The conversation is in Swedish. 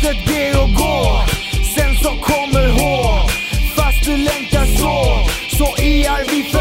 Efter det och gå. Sen så kommer H Fast du längtar så. Så iar vi för